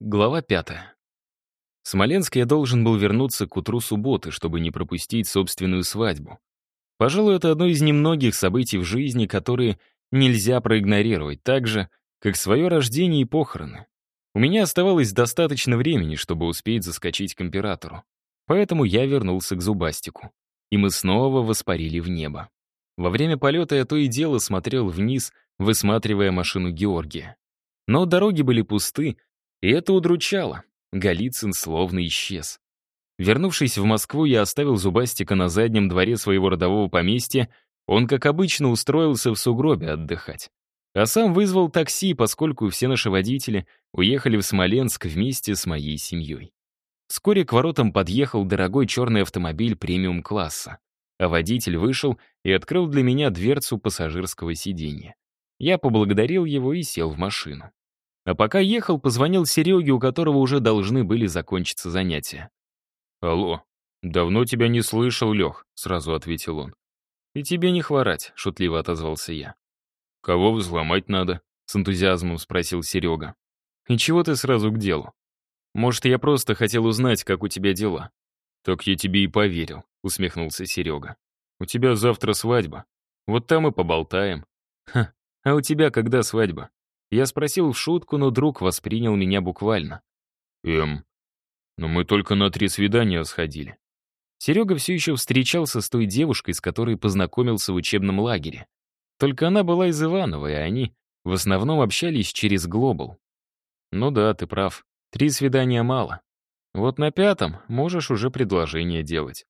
Глава пятая. В Смоленск я должен был вернуться к утру субботы, чтобы не пропустить собственную свадьбу. Пожалуй, это одно из немногих событий в жизни, которые нельзя проигнорировать, так же, как свое рождение и похороны. У меня оставалось достаточно времени, чтобы успеть заскочить к императору. Поэтому я вернулся к Зубастику. И мы снова воспарили в небо. Во время полета я то и дело смотрел вниз, высматривая машину Георгия. Но дороги были пусты, и это удручало. Голицын словно исчез. Вернувшись в Москву, я оставил Зубастика на заднем дворе своего родового поместья. Он, как обычно, устроился в сугробе отдыхать. А сам вызвал такси, поскольку все наши водители уехали в Смоленск вместе с моей семьей. Вскоре к воротам подъехал дорогой черный автомобиль премиум-класса. А водитель вышел и открыл для меня дверцу пассажирского сиденья. Я поблагодарил его и сел в машину. А пока ехал, позвонил Сереге, у которого уже должны были закончиться занятия. «Алло, давно тебя не слышал, Лех», — сразу ответил он. «И тебе не хворать», — шутливо отозвался я. «Кого взломать надо?» — с энтузиазмом спросил Серега. «И чего ты сразу к делу? Может, я просто хотел узнать, как у тебя дела?» «Так я тебе и поверил», — усмехнулся Серега. «У тебя завтра свадьба. Вот там и поболтаем». «Ха, а у тебя когда свадьба?» Я спросил в шутку, но друг воспринял меня буквально. «Эм, но мы только на три свидания сходили». Серега все еще встречался с той девушкой, с которой познакомился в учебном лагере. Только она была из Иванова, и они в основном общались через Глобал. Ну да, ты прав. Три свидания мало. Вот на пятом можешь уже предложение делать.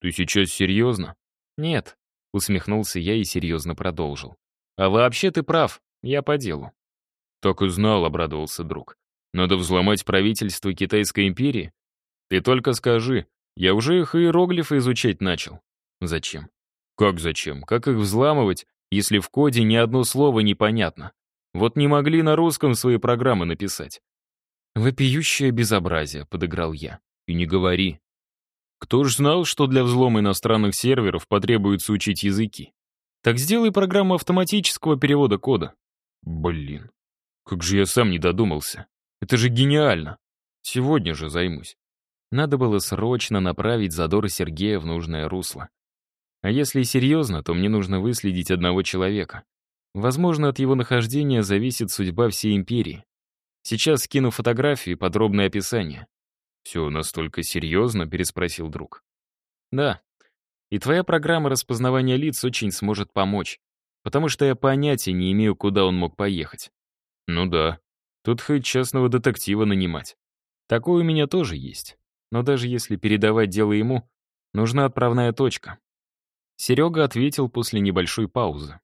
Ты сейчас серьезно? Нет, усмехнулся я и серьезно продолжил. А вообще ты прав, я по делу. «Так и знал», — обрадовался друг. «Надо взломать правительство Китайской империи? Ты только скажи, я уже их иероглифы изучать начал». «Зачем?» «Как зачем? Как их взламывать, если в коде ни одно слово непонятно? Вот не могли на русском свои программы написать». «Вопиющее безобразие», — подыграл я. «И не говори. Кто ж знал, что для взлома иностранных серверов потребуется учить языки? Так сделай программу автоматического перевода кода». Блин. Как же я сам не додумался. Это же гениально. Сегодня же займусь. Надо было срочно направить задор Сергея в нужное русло. А если серьезно, то мне нужно выследить одного человека. Возможно, от его нахождения зависит судьба всей империи. Сейчас скину фотографию и подробное описание. «Все настолько серьезно?» — переспросил друг. «Да. И твоя программа распознавания лиц очень сможет помочь, потому что я понятия не имею, куда он мог поехать. Ну да. Тут хоть частного детектива нанимать. Такое у меня тоже есть. Но даже если передавать дело ему, нужна отправная точка. Серега ответил после небольшой паузы.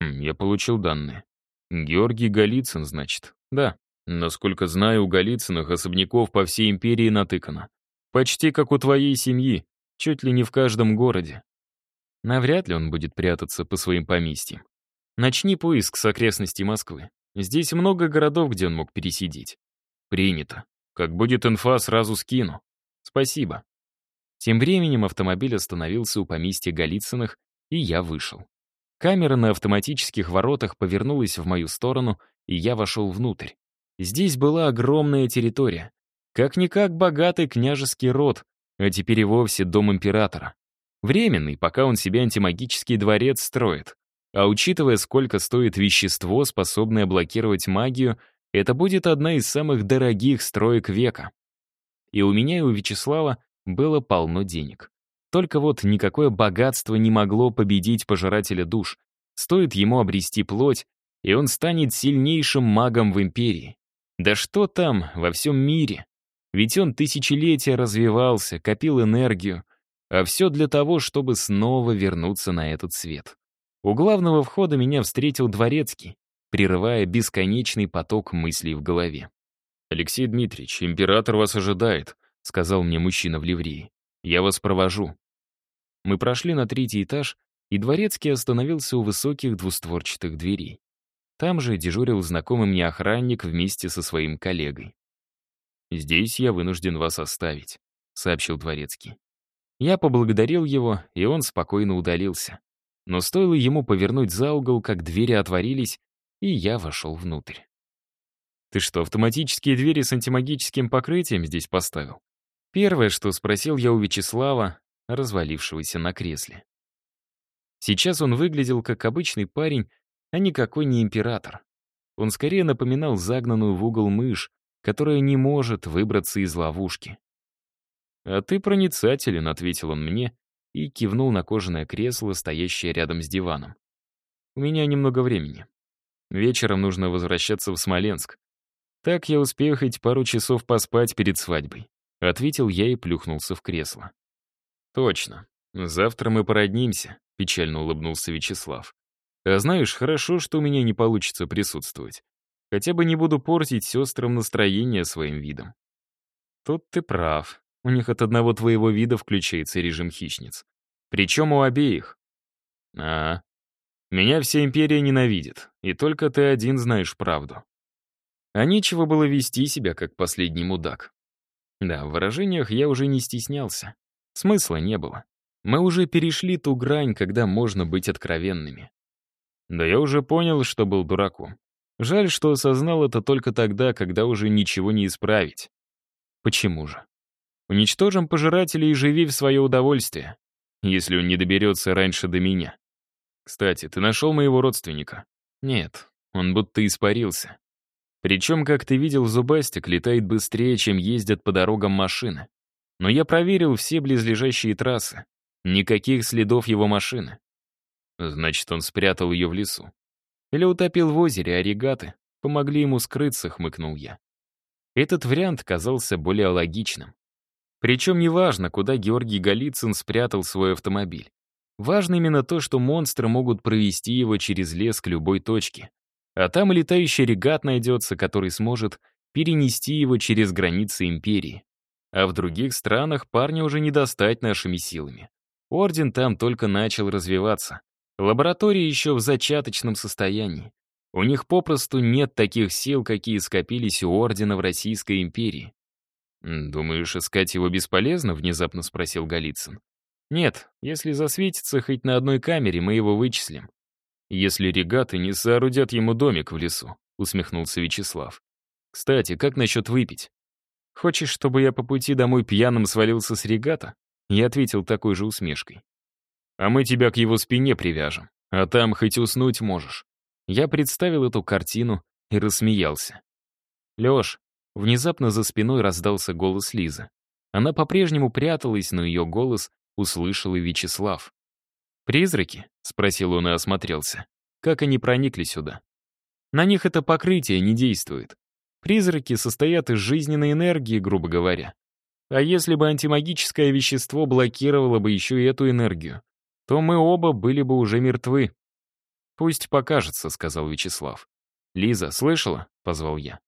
Я получил данные. Георгий Голицын, значит. Да. Насколько знаю, у Голицыных особняков по всей империи натыкано. Почти как у твоей семьи, чуть ли не в каждом городе. Навряд ли он будет прятаться по своим поместьям. Начни поиск с окрестностей Москвы. Здесь много городов, где он мог пересидеть. Принято. Как будет инфа, сразу скину. Спасибо. Тем временем автомобиль остановился у поместья Голицыных, и я вышел. Камера на автоматических воротах повернулась в мою сторону, и я вошел внутрь. Здесь была огромная территория. Как-никак богатый княжеский род, а теперь и вовсе дом императора. Временный, пока он себе антимагический дворец строит. А учитывая, сколько стоит вещество, способное блокировать магию, это будет одна из самых дорогих строек века. И у меня и у Вячеслава было полно денег. Только вот никакое богатство не могло победить пожирателя душ. Стоит ему обрести плоть, и он станет сильнейшим магом в империи. Да что там, во всем мире. Ведь он тысячелетия развивался, копил энергию, а все для того, чтобы снова вернуться на этот свет. У главного входа меня встретил дворецкий, прерывая бесконечный поток мыслей в голове. «Алексей Дмитриевич, император вас ожидает», — сказал мне мужчина в ливрии. «Я вас провожу». Мы прошли на третий этаж, и дворецкий остановился у высоких двустворчатых дверей. Там же дежурил знакомый мне охранник вместе со своим коллегой. «Здесь я вынужден вас оставить», — сообщил дворецкий. Я поблагодарил его, и он спокойно удалился. Но стоило ему повернуть за угол, как двери отворились, и я вошел внутрь. Ты что, автоматические двери с антимагическим покрытием здесь поставил? Первое, что спросил я у Вячеслава, развалившегося на кресле. Сейчас он выглядел как обычный парень, а никакой не император. Он скорее напоминал загнанную в угол мышь, которая не может выбраться из ловушки. «А ты проницателен», — ответил он мне и кивнул на кожаное кресло, стоящее рядом с диваном. «У меня немного времени. Вечером нужно возвращаться в Смоленск. Так я успею хоть пару часов поспать перед свадьбой», — ответил я и плюхнулся в кресло. «Точно. Завтра мы породнимся», — печально улыбнулся Вячеслав. «А знаешь, хорошо, что у меня не получится присутствовать. Хотя бы не буду портить сестрам настроение своим видом». «Тут ты прав. У них от одного твоего вида включается режим хищниц. Причем у обеих». «А, меня вся империя ненавидит, и только ты один знаешь правду». А нечего было вести себя, как последний мудак. Да, в выражениях я уже не стеснялся. Смысла не было. Мы уже перешли ту грань, когда можно быть откровенными. Да я уже понял, что был дураком. Жаль, что осознал это только тогда, когда уже ничего не исправить. Почему же? Уничтожим пожирателей и живи в свое удовольствие, если он не доберется раньше до меня. Кстати, ты нашел моего родственника? Нет, он будто испарился. Причем, как ты видел, зубастик летает быстрее, чем ездят по дорогам машины. Но я проверил все близлежащие трассы. Никаких следов его машины. Значит, он спрятал ее в лесу. Или утопил в озере, а регаты помогли ему скрыться, хмыкнул я. Этот вариант казался более логичным. Причем неважно, куда Георгий Голицын спрятал свой автомобиль. Важно именно то, что монстры могут провести его через лес к любой точке. А там летающий регат найдется, который сможет перенести его через границы империи. А в других странах парня уже не достать нашими силами. Орден там только начал развиваться. Лаборатории еще в зачаточном состоянии. У них попросту нет таких сил, какие скопились у Ордена в Российской империи. «Думаешь, искать его бесполезно?» — внезапно спросил Голицын. «Нет, если засветится хоть на одной камере, мы его вычислим. Если регаты не соорудят ему домик в лесу», — усмехнулся Вячеслав. «Кстати, как насчет выпить? «Хочешь, чтобы я по пути домой пьяным свалился с регата?» Я ответил такой же усмешкой. «А мы тебя к его спине привяжем, а там хоть уснуть можешь». Я представил эту картину и рассмеялся. «Лёш», внезапно за спиной раздался голос Лизы. Она по-прежнему пряталась, но ее голос услышал и Вячеслав. «Призраки?» — спросил он и осмотрелся. «Как они проникли сюда?» «На них это покрытие не действует. Призраки состоят из жизненной энергии, грубо говоря. А если бы антимагическое вещество блокировало бы еще и эту энергию, то мы оба были бы уже мертвы. «Пусть покажется», — сказал Вячеслав. «Лиза, слышала?» — позвал я.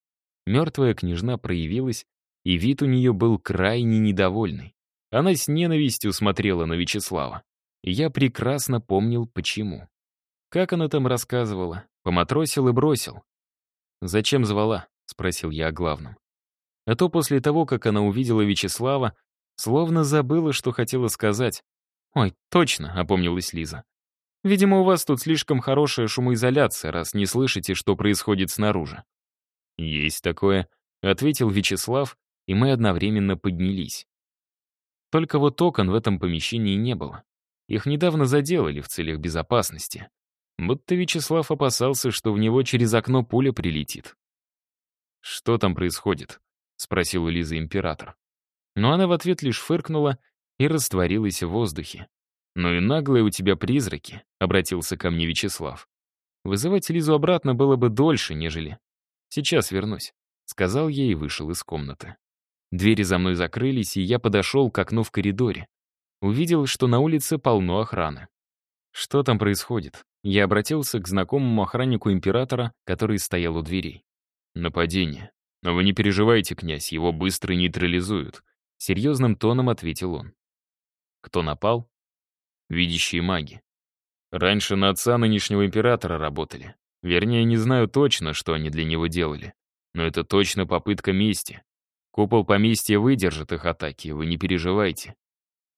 Мертвая княжна проявилась, и вид у нее был крайне недовольный. Она с ненавистью смотрела на Вячеслава. Я прекрасно помнил, почему. Как она там рассказывала? Поматросил и бросил. «Зачем звала?» — спросил я о главном. А то после того, как она увидела Вячеслава, словно забыла, что хотела сказать. «Ой, точно», — опомнилась Лиза. «Видимо, у вас тут слишком хорошая шумоизоляция, раз не слышите, что происходит снаружи». «Есть такое», — ответил Вячеслав, и мы одновременно поднялись. Только вот окон в этом помещении не было. Их недавно заделали в целях безопасности. Будто Вячеслав опасался, что в него через окно пуля прилетит. «Что там происходит?» — спросил Лиза император. Но она в ответ лишь фыркнула и растворилась в воздухе. «Ну и наглые у тебя призраки», — обратился ко мне Вячеслав. «Вызывать Лизу обратно было бы дольше, нежели...» «Сейчас вернусь», — сказал ей и вышел из комнаты. Двери за мной закрылись, и я подошел к окну в коридоре. Увидел, что на улице полно охраны. Что там происходит? Я обратился к знакомому охраннику императора, который стоял у дверей. «Нападение. Но вы не переживайте, князь, его быстро нейтрализуют», — серьезным тоном ответил он. «Кто напал?» «Видящие маги. Раньше на отца нынешнего императора работали. Вернее, не знаю точно, что они для него делали. Но это точно попытка мести. Купол поместья выдержит их атаки, вы не переживайте.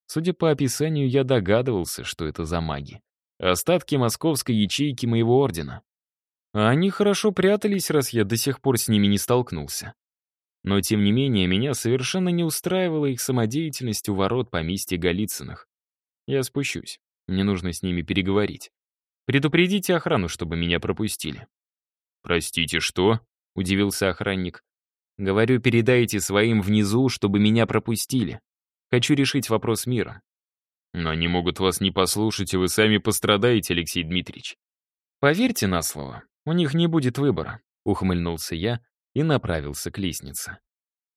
Судя по описанию, я догадывался, что это за маги. Остатки московской ячейки моего ордена. А они хорошо прятались, раз я до сих пор с ними не столкнулся. Но, тем не менее, меня совершенно не устраивала их самодеятельность у ворот поместья Голицыных. Я спущусь. Мне нужно с ними переговорить. Предупредите охрану, чтобы меня пропустили. «Простите, что?» — удивился охранник. «Говорю, передайте своим внизу, чтобы меня пропустили. Хочу решить вопрос мира». «Но они могут вас не послушать, и вы сами пострадаете, Алексей Дмитриевич». «Поверьте на слово, у них не будет выбора», — ухмыльнулся я и направился к лестнице.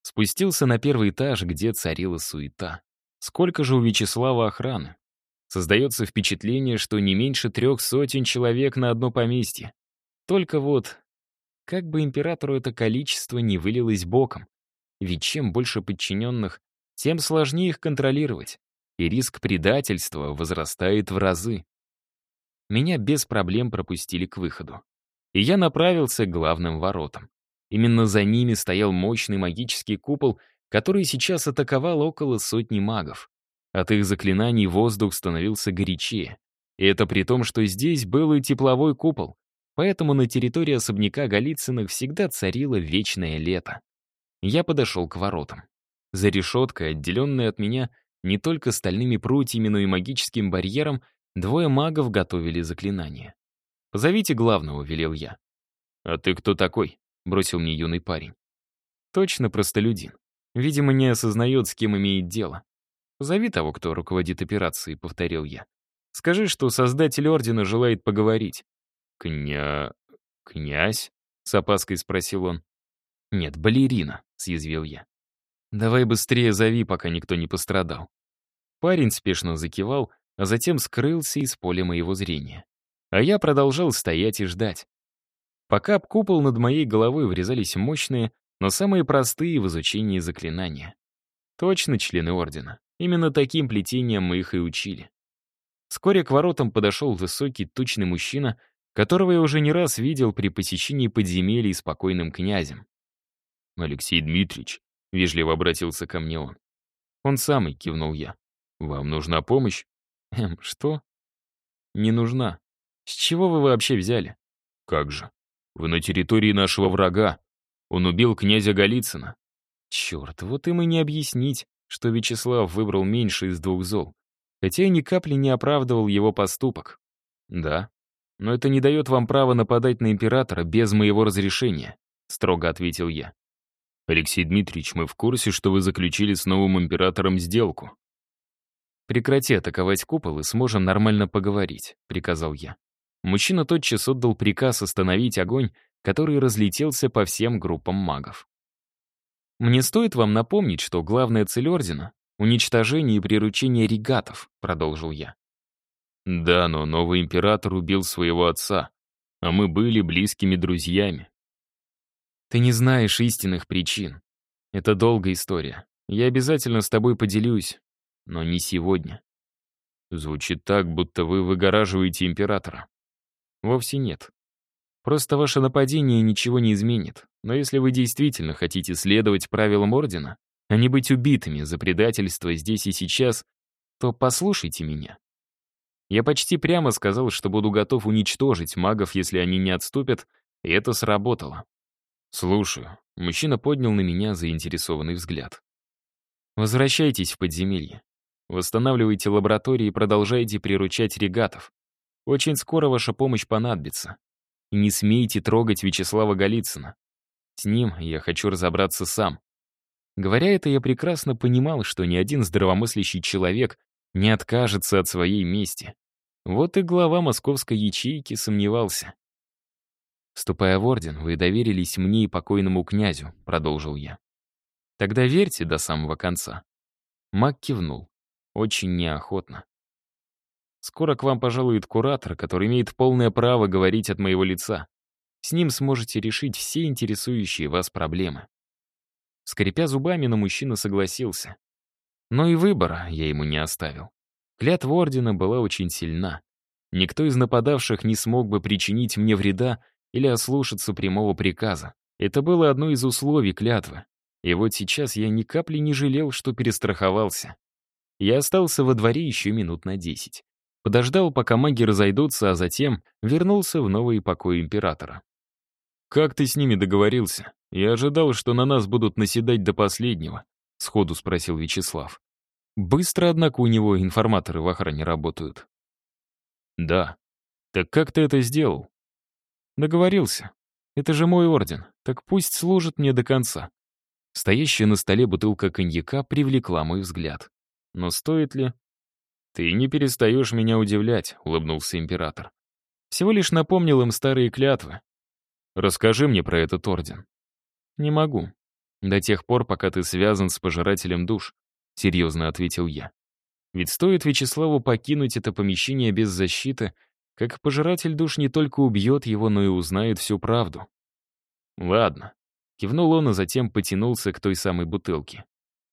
Спустился на первый этаж, где царила суета. Сколько же у Вячеслава охраны? Создается впечатление, что не меньше трех сотен человек на одно поместье. Только вот, как бы императору это количество не вылилось боком. Ведь чем больше подчиненных, тем сложнее их контролировать, и риск предательства возрастает в разы. Меня без проблем пропустили к выходу. И я направился к главным воротам. Именно за ними стоял мощный магический купол, который сейчас атаковал около сотни магов. От их заклинаний воздух становился горячее. И это при том, что здесь был и тепловой купол, поэтому на территории особняка Голицыных всегда царило вечное лето. Я подошел к воротам. За решеткой, отделенной от меня не только стальными прутьями, но и магическим барьером, двое магов готовили заклинание. «Позовите главного», — велел я. «А ты кто такой?» — бросил мне юный парень. «Точно простолюдин. Видимо, не осознает, с кем имеет дело. Позови того, кто руководит операцией», — повторил я. «Скажи, что создатель Ордена желает поговорить». «Кня... князь?» — с опаской спросил он. «Нет, балерина», — съязвил я. «Давай быстрее зови, пока никто не пострадал». Парень спешно закивал, а затем скрылся из поля моего зрения. А я продолжал стоять и ждать. Пока об купол над моей головой врезались мощные, но самые простые в изучении заклинания. Точно члены Ордена. Именно таким плетением мы их и учили. Вскоре к воротам подошел высокий, тучный мужчина, которого я уже не раз видел при посещении подземелий спокойным князем. «Алексей Дмитриевич», — вежливо обратился ко мне он. «Он самый», — кивнул я. «Вам нужна помощь?» «Эм, что?» «Не нужна. С чего вы вообще взяли?» «Как же? Вы на территории нашего врага. Он убил князя Голицына». «Черт, вот им и не объяснить, что Вячеслав выбрал меньше из двух зол. Хотя и ни капли не оправдывал его поступок. Да, но это не дает вам права нападать на императора без моего разрешения», — строго ответил я. «Алексей Дмитриевич, мы в курсе, что вы заключили с новым императором сделку». «Прекрати атаковать купол и сможем нормально поговорить», — приказал я. Мужчина тотчас отдал приказ остановить огонь, который разлетелся по всем группам магов. «Мне стоит вам напомнить, что главная цель Ордена — уничтожение и приручение регатов», — продолжил я. Да, но новый император убил своего отца, а мы были близкими друзьями. Ты не знаешь истинных причин. Это долгая история. Я обязательно с тобой поделюсь, но не сегодня. Звучит так, будто вы выгораживаете императора. Вовсе нет. Просто ваше нападение ничего не изменит. Но если вы действительно хотите следовать правилам Ордена, а не быть убитыми за предательство здесь и сейчас, то послушайте меня. Я почти прямо сказал, что буду готов уничтожить магов, если они не отступят, и это сработало. «Слушаю». Мужчина поднял на меня заинтересованный взгляд. «Возвращайтесь в подземелье. Восстанавливайте лаборатории и продолжайте приручать регатов. Очень скоро ваша помощь понадобится. Не смейте трогать Вячеслава Голицына. С ним я хочу разобраться сам». Говоря это, я прекрасно понимал, что ни один здравомыслящий человек не откажется от своей мести. Вот и глава московской ячейки сомневался. «Вступая в орден, вы доверились мне и покойному князю», — продолжил я. «Тогда верьте до самого конца». Мак кивнул. Очень неохотно. «Скоро к вам пожалует куратор, который имеет полное право говорить от моего лица. С ним сможете решить все интересующие вас проблемы». Скрипя зубами, но мужчина согласился. Но и выбора я ему не оставил. Клятва Ордена была очень сильна. Никто из нападавших не смог бы причинить мне вреда или ослушаться прямого приказа. Это было одно из условий клятвы. И вот сейчас я ни капли не жалел, что перестраховался. Я остался во дворе еще минут на десять. Подождал, пока маги разойдутся, а затем вернулся в новый покой императора. «Как ты с ними договорился? Я ожидал, что на нас будут наседать до последнего», — сходу спросил Вячеслав. «Быстро, однако, у него информаторы в охране работают». «Да. Так как ты это сделал?» «Договорился. Это же мой орден, так пусть служит мне до конца». Стоящая на столе бутылка коньяка привлекла мой взгляд. Но стоит ли? «Ты не перестаешь меня удивлять», — улыбнулся император. «Всего лишь напомнил им старые клятвы. Расскажи мне про этот орден». «Не могу. До тех пор, пока ты связан с пожирателем душ», — серьезно ответил я. «Ведь стоит Вячеславу покинуть это помещение без защиты, как пожиратель душ не только убьет его, но и узнает всю правду». «Ладно», — кивнул он, а затем потянулся к той самой бутылке.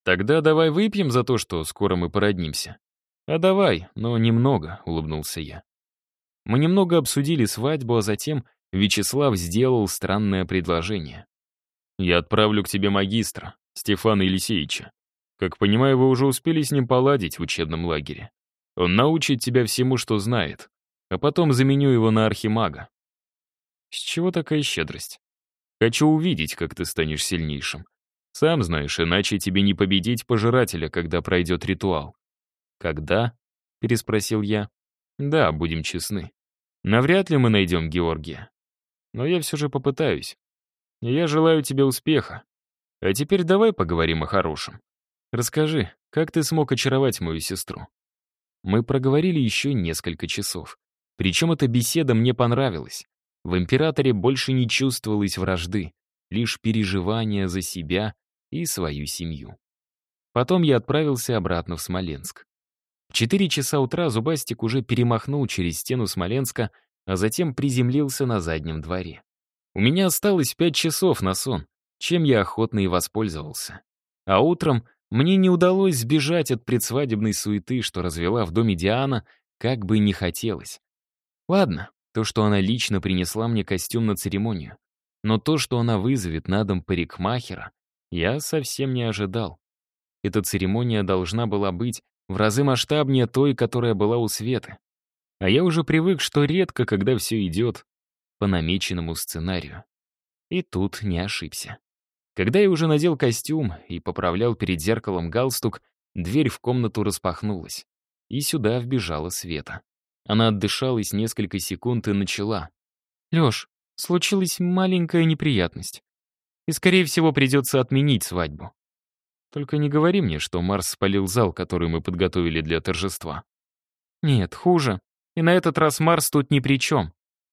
«Тогда давай выпьем за то, что скоро мы породнимся». «А давай, но немного», — улыбнулся я. Мы немного обсудили свадьбу, а затем Вячеслав сделал странное предложение. «Я отправлю к тебе магистра, Стефана Елисеевича. Как понимаю, вы уже успели с ним поладить в учебном лагере. Он научит тебя всему, что знает, а потом заменю его на архимага». «С чего такая щедрость?» «Хочу увидеть, как ты станешь сильнейшим. Сам знаешь, иначе тебе не победить пожирателя, когда пройдет ритуал. «Когда?» — переспросил я. «Да, будем честны. Навряд ли мы найдем Георгия. Но я все же попытаюсь. я желаю тебе успеха. А теперь давай поговорим о хорошем. Расскажи, как ты смог очаровать мою сестру?» Мы проговорили еще несколько часов. Причем эта беседа мне понравилась. В императоре больше не чувствовалось вражды, лишь переживания за себя и свою семью. Потом я отправился обратно в Смоленск. 4 часа утра Зубастик уже перемахнул через стену Смоленска, а затем приземлился на заднем дворе. У меня осталось 5 часов на сон, чем я охотно и воспользовался. А утром мне не удалось сбежать от предсвадебной суеты, что развела в доме Диана, как бы не хотелось. Ладно, то, что она лично принесла мне костюм на церемонию. Но то, что она вызовет на дом парикмахера, я совсем не ожидал. Эта церемония должна была быть в разы масштабнее той, которая была у Светы. А я уже привык, что редко, когда все идет по намеченному сценарию. И тут не ошибся. Когда я уже надел костюм и поправлял перед зеркалом галстук, дверь в комнату распахнулась. И сюда вбежала Света. Она отдышалась несколько секунд и начала. «Лёш, случилась маленькая неприятность. И, скорее всего, придется отменить свадьбу. Только не говори мне, что Марс спалил зал, который мы подготовили для торжества. Нет, хуже. И на этот раз Марс тут ни при чем.